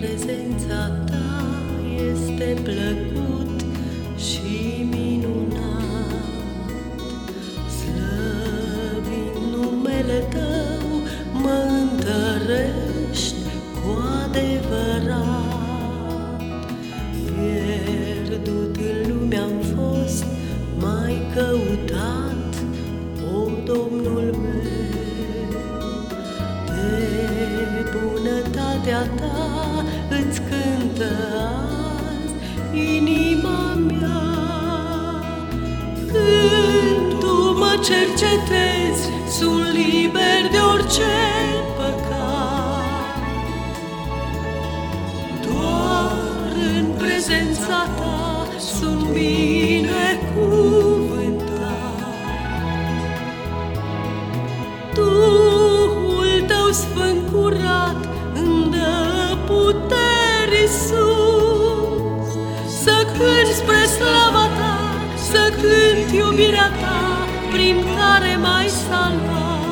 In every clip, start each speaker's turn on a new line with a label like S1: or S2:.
S1: prezența ta este plăcut și minunat. Slăvind numele tău, cercetezi, sunt liber de orice păcat. Doar în prezența ta sunt binecuvântat. Duhul tău sfânt curat îmi dă puteri sus Să cânt spre slava ta, să cânt iubirea ta Prin care m-ai salvat.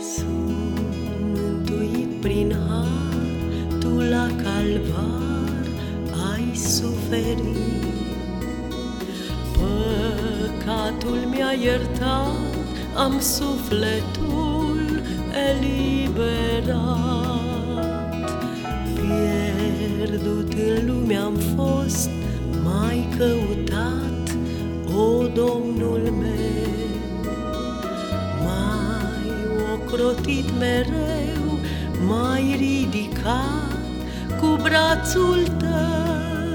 S1: Sunt mântuit prin har, tu la calvar ai suferit. Păcatul mi-a iertat, am sufletul eliberat. Pierdut în lume am fost, mai căutat, o Domnul meu. M-ai ocrotit mereu, m-ai ridicat cu brațul tău.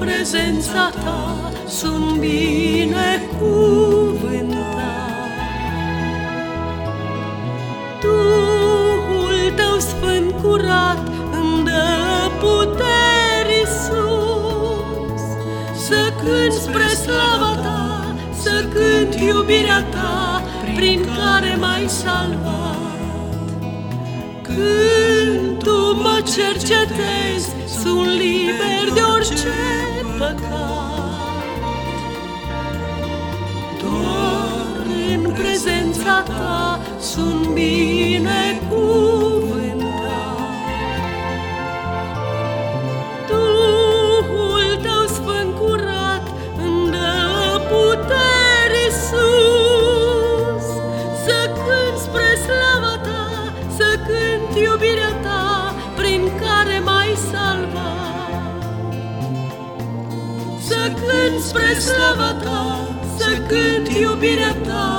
S1: Prezența ta sunt binecuvântat. Duhul tău sfânt curat îmi dă puteri sus Să cânt spre slava ta, să cânt iubirea ta Prin care m-ai salvat Când tu mă cercetezi, sunt liber de orice păcat. Doar în prezența ta sunt binecuvântat. Duhul tău sfânt curat îmi dă putere sus. Să cânt spre slava ta, să cânt iubirea ta Prin care m-ai salvat să cânt spre slava ta, să cânt iubirea ta,